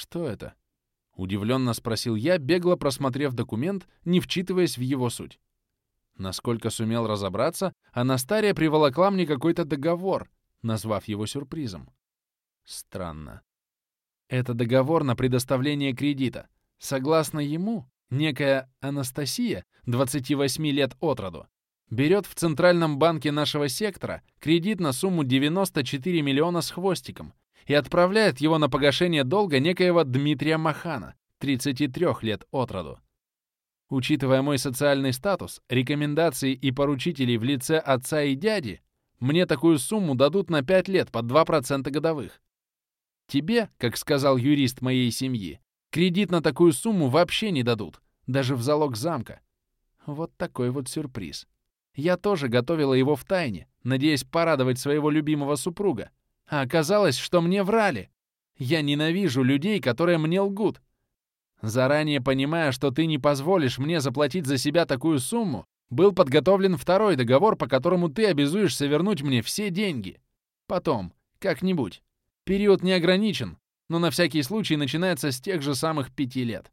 Что это? Удивленно спросил я, бегло просмотрев документ, не вчитываясь в его суть. Насколько сумел разобраться, Анастария приволокла мне какой-то договор, назвав его сюрпризом. Странно. Это договор на предоставление кредита. Согласно ему, некая Анастасия, 28 лет от роду, берет в Центральном банке нашего сектора кредит на сумму 94 миллиона с хвостиком и отправляет его на погашение долга некоего Дмитрия Махана, 33 лет от роду. Учитывая мой социальный статус, рекомендации и поручителей в лице отца и дяди, мне такую сумму дадут на 5 лет под 2% годовых. Тебе, как сказал юрист моей семьи, кредит на такую сумму вообще не дадут, даже в залог замка. Вот такой вот сюрприз. Я тоже готовила его в тайне, надеясь порадовать своего любимого супруга. А оказалось, что мне врали. Я ненавижу людей, которые мне лгут. Заранее понимая, что ты не позволишь мне заплатить за себя такую сумму, был подготовлен второй договор, по которому ты обязуешься вернуть мне все деньги. Потом, как-нибудь. Период не ограничен, но на всякий случай начинается с тех же самых пяти лет.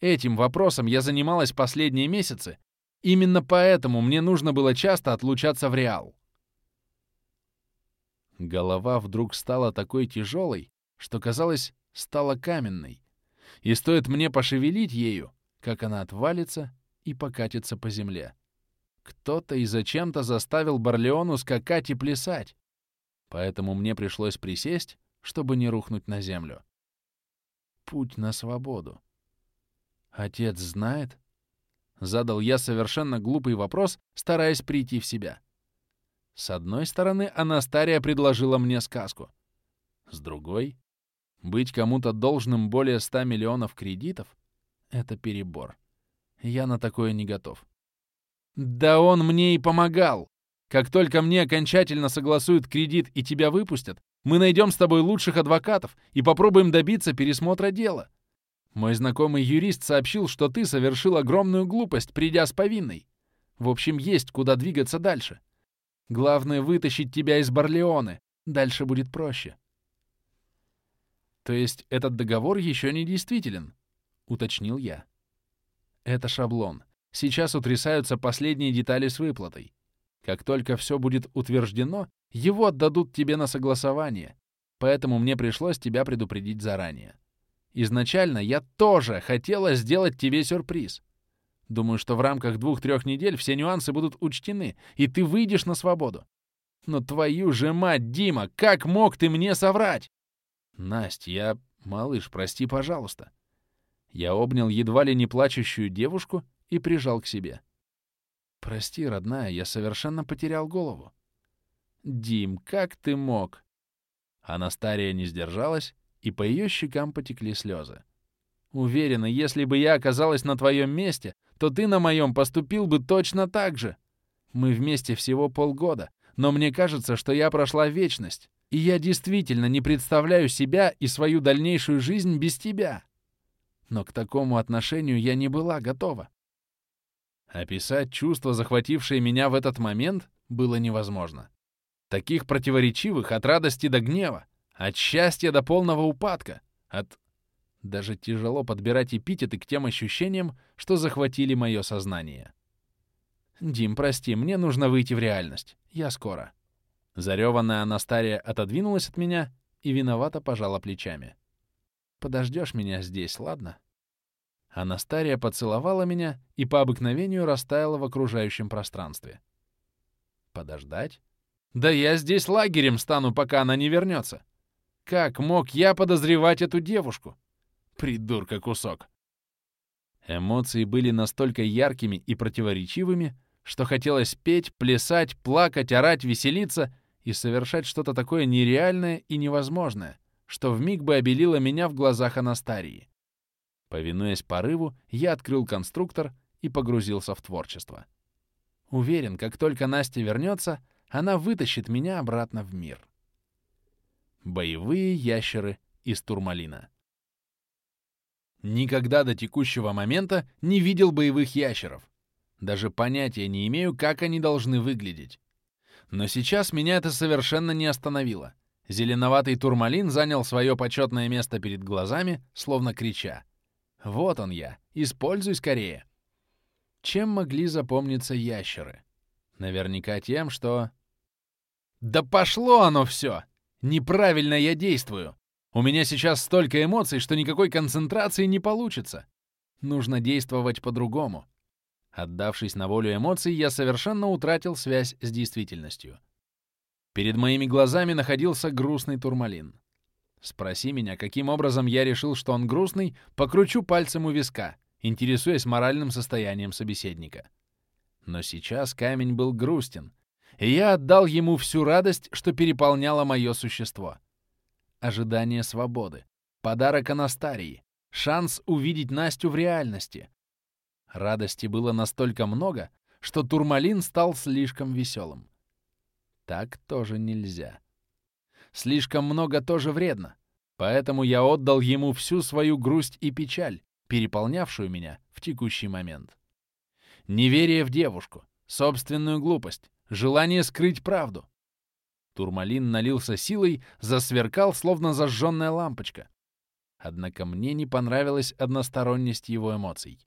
Этим вопросом я занималась последние месяцы Именно поэтому мне нужно было часто отлучаться в Реал. Голова вдруг стала такой тяжелой, что, казалось, стала каменной. И стоит мне пошевелить ею, как она отвалится и покатится по земле. Кто-то и зачем-то заставил Барлеону скакать и плясать, поэтому мне пришлось присесть, чтобы не рухнуть на землю. Путь на свободу. Отец знает? Задал я совершенно глупый вопрос, стараясь прийти в себя. С одной стороны, Анастария предложила мне сказку. С другой, быть кому-то должным более 100 миллионов кредитов — это перебор. Я на такое не готов. Да он мне и помогал. Как только мне окончательно согласуют кредит и тебя выпустят, мы найдем с тобой лучших адвокатов и попробуем добиться пересмотра дела. Мой знакомый юрист сообщил, что ты совершил огромную глупость, придя с повинной. В общем, есть куда двигаться дальше. Главное — вытащить тебя из Барлеоны. Дальше будет проще. То есть этот договор еще не действителен? Уточнил я. Это шаблон. Сейчас утрясаются последние детали с выплатой. Как только все будет утверждено, его отдадут тебе на согласование. Поэтому мне пришлось тебя предупредить заранее. Изначально я тоже хотела сделать тебе сюрприз. Думаю, что в рамках двух-трех недель все нюансы будут учтены, и ты выйдешь на свободу. Но твою же мать, Дима, как мог ты мне соврать? Настя, я... Малыш, прости, пожалуйста. Я обнял едва ли не плачущую девушку и прижал к себе. Прости, родная, я совершенно потерял голову. Дим, как ты мог? Анастария не сдержалась и по ее щекам потекли слезы. Уверена, если бы я оказалась на твоем месте, то ты на моем поступил бы точно так же. Мы вместе всего полгода, но мне кажется, что я прошла вечность, и я действительно не представляю себя и свою дальнейшую жизнь без тебя. Но к такому отношению я не была готова. Описать чувства, захватившие меня в этот момент, было невозможно. Таких противоречивых от радости до гнева, от счастья до полного упадка. От... Даже тяжело подбирать эпитеты к тем ощущениям, что захватили мое сознание. «Дим, прости, мне нужно выйти в реальность. Я скоро». Зареванная Анастария отодвинулась от меня и виновато пожала плечами. «Подождешь меня здесь, ладно?» Анастария поцеловала меня и по обыкновению растаяла в окружающем пространстве. «Подождать? Да я здесь лагерем стану, пока она не вернется. Как мог я подозревать эту девушку? Придурка кусок. Эмоции были настолько яркими и противоречивыми, что хотелось петь, плясать, плакать, орать, веселиться и совершать что-то такое нереальное и невозможное, что вмиг бы обелило меня в глазах Анастарии. Повинуясь порыву, я открыл конструктор и погрузился в творчество. Уверен, как только Настя вернется, она вытащит меня обратно в мир. Боевые ящеры из турмалина. Никогда до текущего момента не видел боевых ящеров. Даже понятия не имею, как они должны выглядеть. Но сейчас меня это совершенно не остановило. Зеленоватый турмалин занял свое почетное место перед глазами, словно крича. «Вот он я! Используй скорее!» Чем могли запомниться ящеры? Наверняка тем, что... «Да пошло оно все! Неправильно я действую! У меня сейчас столько эмоций, что никакой концентрации не получится. Нужно действовать по-другому. Отдавшись на волю эмоций, я совершенно утратил связь с действительностью. Перед моими глазами находился грустный турмалин. Спроси меня, каким образом я решил, что он грустный, покручу пальцем у виска, интересуясь моральным состоянием собеседника. Но сейчас камень был грустен, и я отдал ему всю радость, что переполняло мое существо. Ожидание свободы, подарок Анастарии, шанс увидеть Настю в реальности. Радости было настолько много, что турмалин стал слишком веселым. Так тоже нельзя. Слишком много тоже вредно. Поэтому я отдал ему всю свою грусть и печаль, переполнявшую меня в текущий момент. Неверие в девушку, собственную глупость, желание скрыть правду. Турмалин налился силой, засверкал, словно зажженная лампочка. Однако мне не понравилась односторонность его эмоций.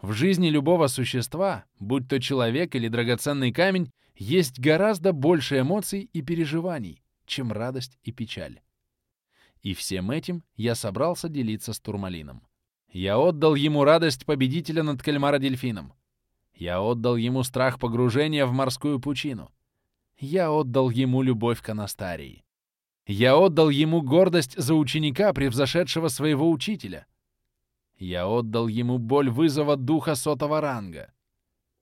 В жизни любого существа, будь то человек или драгоценный камень, есть гораздо больше эмоций и переживаний, чем радость и печаль. И всем этим я собрался делиться с Турмалином. Я отдал ему радость победителя над кальмара-дельфином. Я отдал ему страх погружения в морскую пучину. Я отдал ему любовь к Анастарии. Я отдал ему гордость за ученика, превзошедшего своего учителя — я отдал ему боль вызова духа сотого ранга.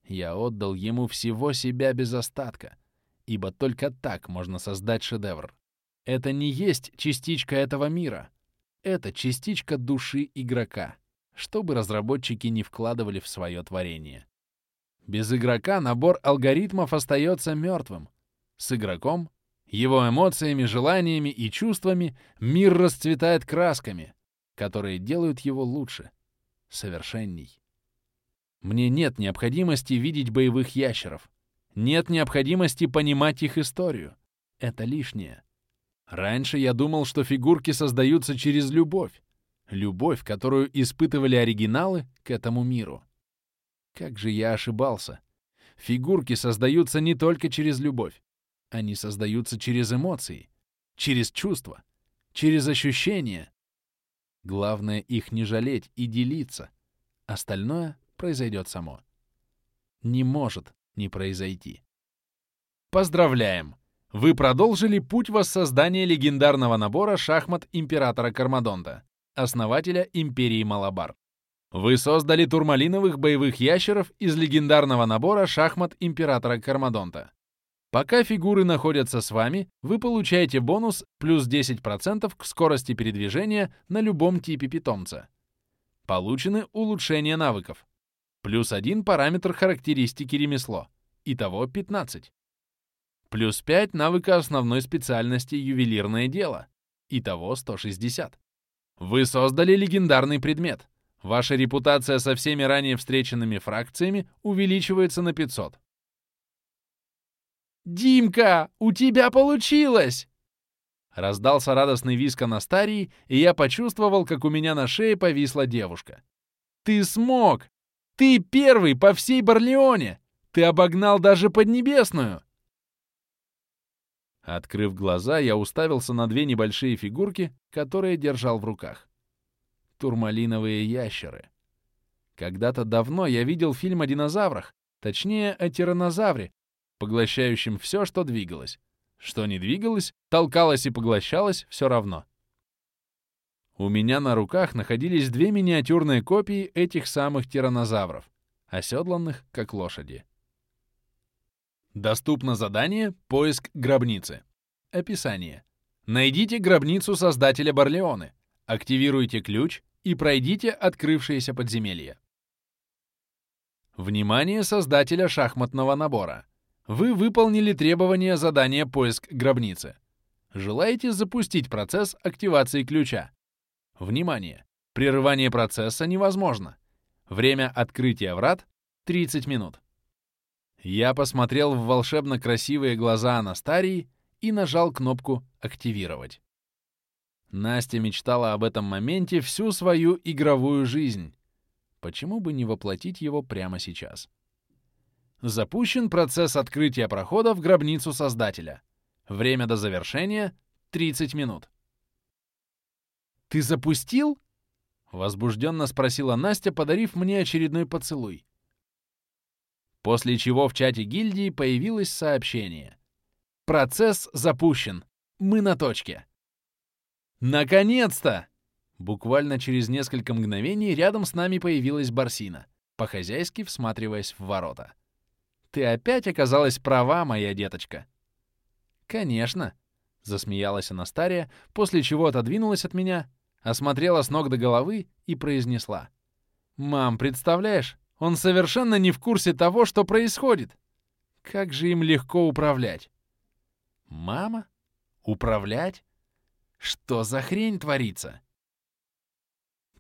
Я отдал ему всего себя без остатка, ибо только так можно создать шедевр. Это не есть частичка этого мира. Это частичка души игрока, что бы разработчики не вкладывали в свое творение. Без игрока набор алгоритмов остается мертвым. С игроком, его эмоциями, желаниями и чувствами мир расцветает красками, которые делают его лучше, совершенней. Мне нет необходимости видеть боевых ящеров. Нет необходимости понимать их историю. Это лишнее. Раньше я думал, что фигурки создаются через любовь. Любовь, которую испытывали оригиналы к этому миру. Как же я ошибался. Фигурки создаются не только через любовь. Они создаются через эмоции, через чувства, через ощущения, Главное их не жалеть и делиться. Остальное произойдет само. Не может не произойти. Поздравляем! Вы продолжили путь воссоздания легендарного набора шахмат императора Кармадонта, основателя империи Малабар. Вы создали турмалиновых боевых ящеров из легендарного набора шахмат императора Кармадонта. Пока фигуры находятся с вами, вы получаете бонус плюс 10% к скорости передвижения на любом типе питомца. Получены улучшения навыков. Плюс один параметр характеристики ремесло. Итого 15. Плюс 5 навыка основной специальности ювелирное дело. Итого 160. Вы создали легендарный предмет. Ваша репутация со всеми ранее встреченными фракциями увеличивается на 500. «Димка, у тебя получилось!» Раздался радостный виск Анастарии, и я почувствовал, как у меня на шее повисла девушка. «Ты смог! Ты первый по всей Барлеоне! Ты обогнал даже Поднебесную!» Открыв глаза, я уставился на две небольшие фигурки, которые держал в руках. Турмалиновые ящеры. Когда-то давно я видел фильм о динозаврах, точнее, о тиранозавре, поглощающим все, что двигалось. Что не двигалось, толкалось и поглощалось все равно. У меня на руках находились две миниатюрные копии этих самых тиранозавров, оседланных как лошади. Доступно задание «Поиск гробницы». Описание. Найдите гробницу создателя Барлеоны, активируйте ключ и пройдите открывшееся подземелье. Внимание создателя шахматного набора. Вы выполнили требования задания «Поиск гробницы». Желаете запустить процесс активации ключа? Внимание! Прерывание процесса невозможно. Время открытия врат — 30 минут. Я посмотрел в волшебно красивые глаза Анастарии и нажал кнопку «Активировать». Настя мечтала об этом моменте всю свою игровую жизнь. Почему бы не воплотить его прямо сейчас? Запущен процесс открытия прохода в гробницу Создателя. Время до завершения — 30 минут. «Ты запустил?» — возбужденно спросила Настя, подарив мне очередной поцелуй. После чего в чате гильдии появилось сообщение. «Процесс запущен. Мы на точке». «Наконец-то!» Буквально через несколько мгновений рядом с нами появилась Барсина, по-хозяйски всматриваясь в ворота. «Ты опять оказалась права, моя деточка!» «Конечно!» — засмеялась Анастария, после чего отодвинулась от меня, осмотрела с ног до головы и произнесла. «Мам, представляешь, он совершенно не в курсе того, что происходит! Как же им легко управлять!» «Мама? Управлять?» Что за хрень творится?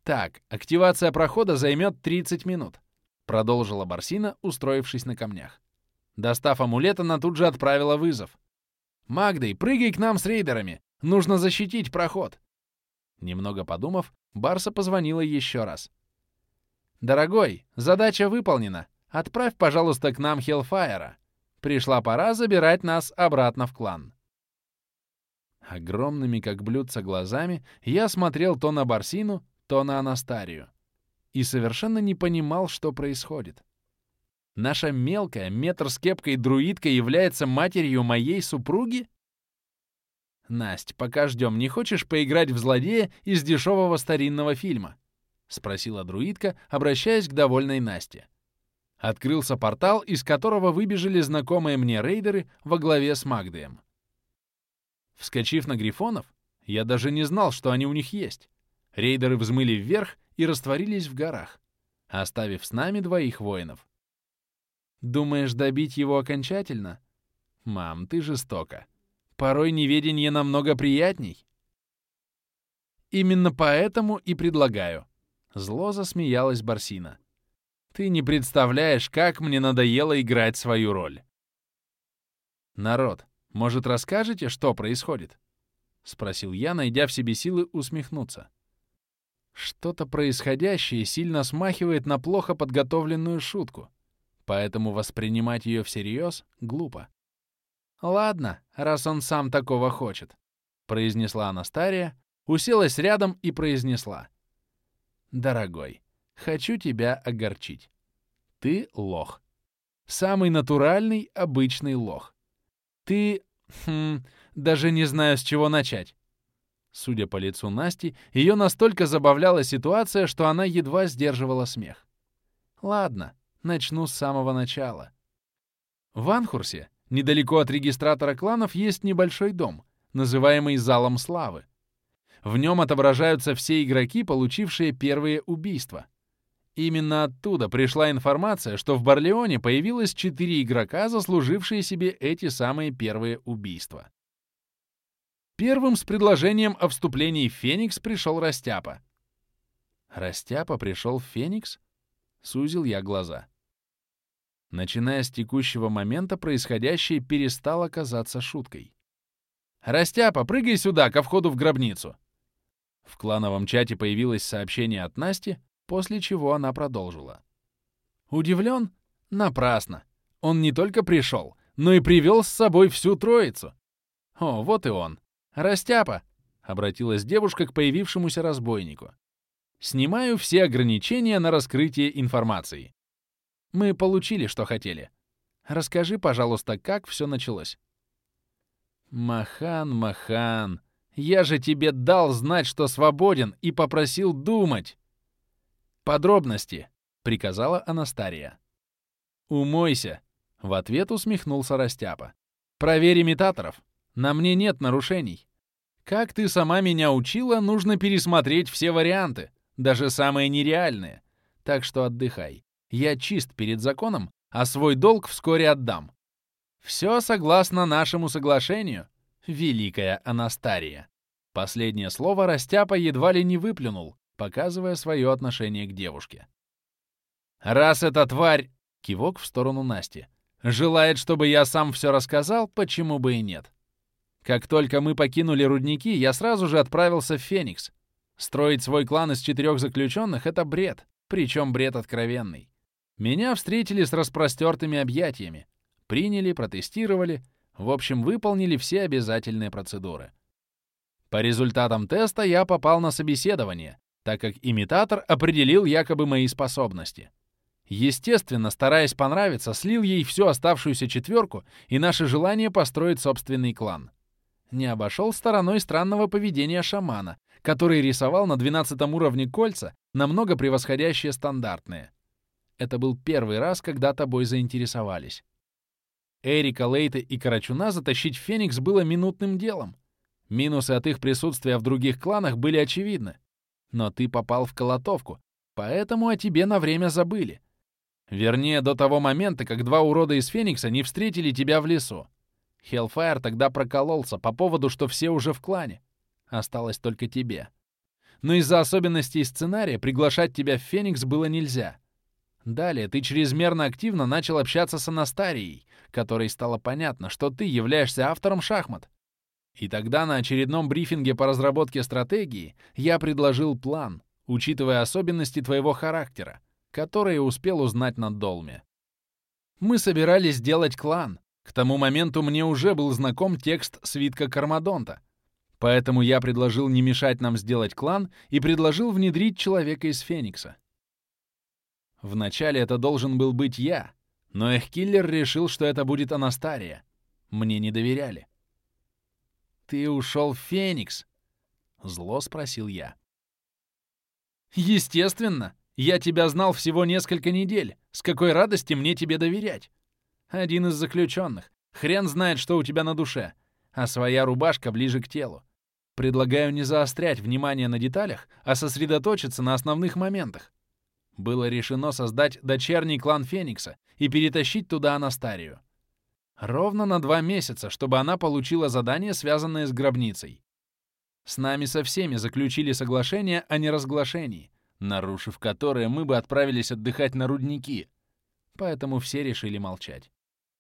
Так, активация прохода займет 30 минут, продолжила Барсина, устроившись на камнях. Достав амулет, она тут же отправила вызов. «Магдой, прыгай к нам с рейдерами! Нужно защитить проход!» Немного подумав, Барса позвонила еще раз. «Дорогой, задача выполнена. Отправь, пожалуйста, к нам Хеллфайера. Пришла пора забирать нас обратно в клан». Огромными, как блюдца, глазами я смотрел то на Барсину, то на Анастарию. И совершенно не понимал, что происходит. Наша мелкая, метр с кепкой друидка является матерью моей супруги? «Насть, пока ждем, не хочешь поиграть в злодея из дешевого старинного фильма?» — спросила друидка, обращаясь к довольной Насте. Открылся портал, из которого выбежали знакомые мне рейдеры во главе с Магдеем. Вскочив на грифонов, я даже не знал, что они у них есть. Рейдеры взмыли вверх и растворились в горах, оставив с нами двоих воинов. Думаешь добить его окончательно? Мам, ты жестока. Порой неведение намного приятней. Именно поэтому и предлагаю. Зло засмеялась Барсина. Ты не представляешь, как мне надоело играть свою роль. Народ, может, расскажете, что происходит?» — спросил я, найдя в себе силы усмехнуться. Что-то происходящее сильно смахивает на плохо подготовленную шутку, поэтому воспринимать ее всерьез глупо. «Ладно, раз он сам такого хочет», — произнесла Анастария, уселась рядом и произнесла. «Дорогой, хочу тебя огорчить. Ты лох. Самый натуральный, обычный лох. Ты Хм, даже не знаю, с чего начать. Судя по лицу Насти, ее настолько забавляла ситуация, что она едва сдерживала смех. Ладно, начну с самого начала. В Анхурсе, недалеко от регистратора кланов, есть небольшой дом, называемый Залом Славы. В нем отображаются все игроки, получившие первые убийства. Именно оттуда пришла информация, что в Барлеоне появилось четыре игрока, заслужившие себе эти самые первые убийства. Первым с предложением о вступлении в Феникс пришел Растяпа. Растяпа пришел в Феникс? Сузил я глаза. Начиная с текущего момента, происходящее перестало казаться шуткой. «Растяпа, прыгай сюда, ко входу в гробницу!» В клановом чате появилось сообщение от Насти, после чего она продолжила. Удивлен? Напрасно. Он не только пришел, но и привел с собой всю троицу. О, вот и он. Растяпа, обратилась девушка к появившемуся разбойнику. Снимаю все ограничения на раскрытие информации. Мы получили, что хотели. Расскажи, пожалуйста, как все началось. Махан, Махан, я же тебе дал знать, что свободен, и попросил думать. «Подробности!» — приказала Анастария. «Умойся!» — в ответ усмехнулся Растяпа. «Проверь имитаторов. На мне нет нарушений. Как ты сама меня учила, нужно пересмотреть все варианты, даже самые нереальные. Так что отдыхай. Я чист перед законом, а свой долг вскоре отдам. Все согласно нашему соглашению, великая Анастария». Последнее слово Растяпа едва ли не выплюнул, показывая свое отношение к девушке. «Раз эта тварь...» — кивок в сторону Насти. «Желает, чтобы я сам все рассказал, почему бы и нет?» Как только мы покинули рудники, я сразу же отправился в Феникс. Строить свой клан из четырех заключенных — это бред, причем бред откровенный. Меня встретили с распростертыми объятиями. Приняли, протестировали, в общем, выполнили все обязательные процедуры. По результатам теста я попал на собеседование, так как имитатор определил якобы мои способности. Естественно, стараясь понравиться, слил ей всю оставшуюся четверку и наше желание построить собственный клан. Не обошел стороной странного поведения шамана, который рисовал на 12 уровне кольца, намного превосходящие стандартные. Это был первый раз, когда тобой заинтересовались. Эрика, Лейта и Карачуна затащить Феникс было минутным делом. Минусы от их присутствия в других кланах были очевидны. Но ты попал в колотовку, поэтому о тебе на время забыли. Вернее, до того момента, как два урода из Феникса не встретили тебя в лесу. Хеллфайр тогда прокололся по поводу, что все уже в клане. Осталось только тебе. Но из-за особенностей сценария приглашать тебя в Феникс было нельзя. Далее ты чрезмерно активно начал общаться с Анастарией, которой стало понятно, что ты являешься автором шахмат. И тогда на очередном брифинге по разработке стратегии я предложил план, учитывая особенности твоего характера, которые успел узнать на Долме. Мы собирались сделать клан. К тому моменту мне уже был знаком текст свитка Кармадонта. Поэтому я предложил не мешать нам сделать клан и предложил внедрить человека из Феникса. Вначале это должен был быть я, но Эхкиллер решил, что это будет Анастария. Мне не доверяли. «Ты ушел в Феникс?» — зло спросил я. «Естественно. Я тебя знал всего несколько недель. С какой радости мне тебе доверять? Один из заключенных. Хрен знает, что у тебя на душе. А своя рубашка ближе к телу. Предлагаю не заострять внимание на деталях, а сосредоточиться на основных моментах. Было решено создать дочерний клан Феникса и перетащить туда Анастарию. Ровно на два месяца, чтобы она получила задание, связанное с гробницей. С нами со всеми заключили соглашение о неразглашении, нарушив которое мы бы отправились отдыхать на рудники. Поэтому все решили молчать.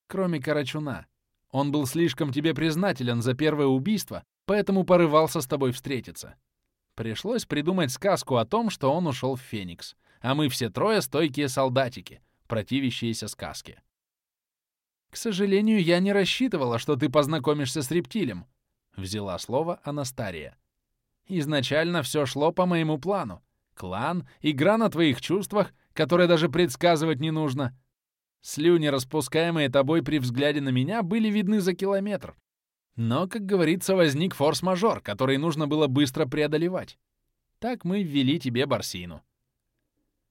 Кроме Карачуна. Он был слишком тебе признателен за первое убийство, поэтому порывался с тобой встретиться. Пришлось придумать сказку о том, что он ушел в Феникс, а мы все трое стойкие солдатики, противящиеся сказке. «К сожалению, я не рассчитывала, что ты познакомишься с рептилем», — взяла слово Анастария. «Изначально все шло по моему плану. Клан, игра на твоих чувствах, которые даже предсказывать не нужно. Слюни, распускаемые тобой при взгляде на меня, были видны за километр. Но, как говорится, возник форс-мажор, который нужно было быстро преодолевать. Так мы ввели тебе Барсину.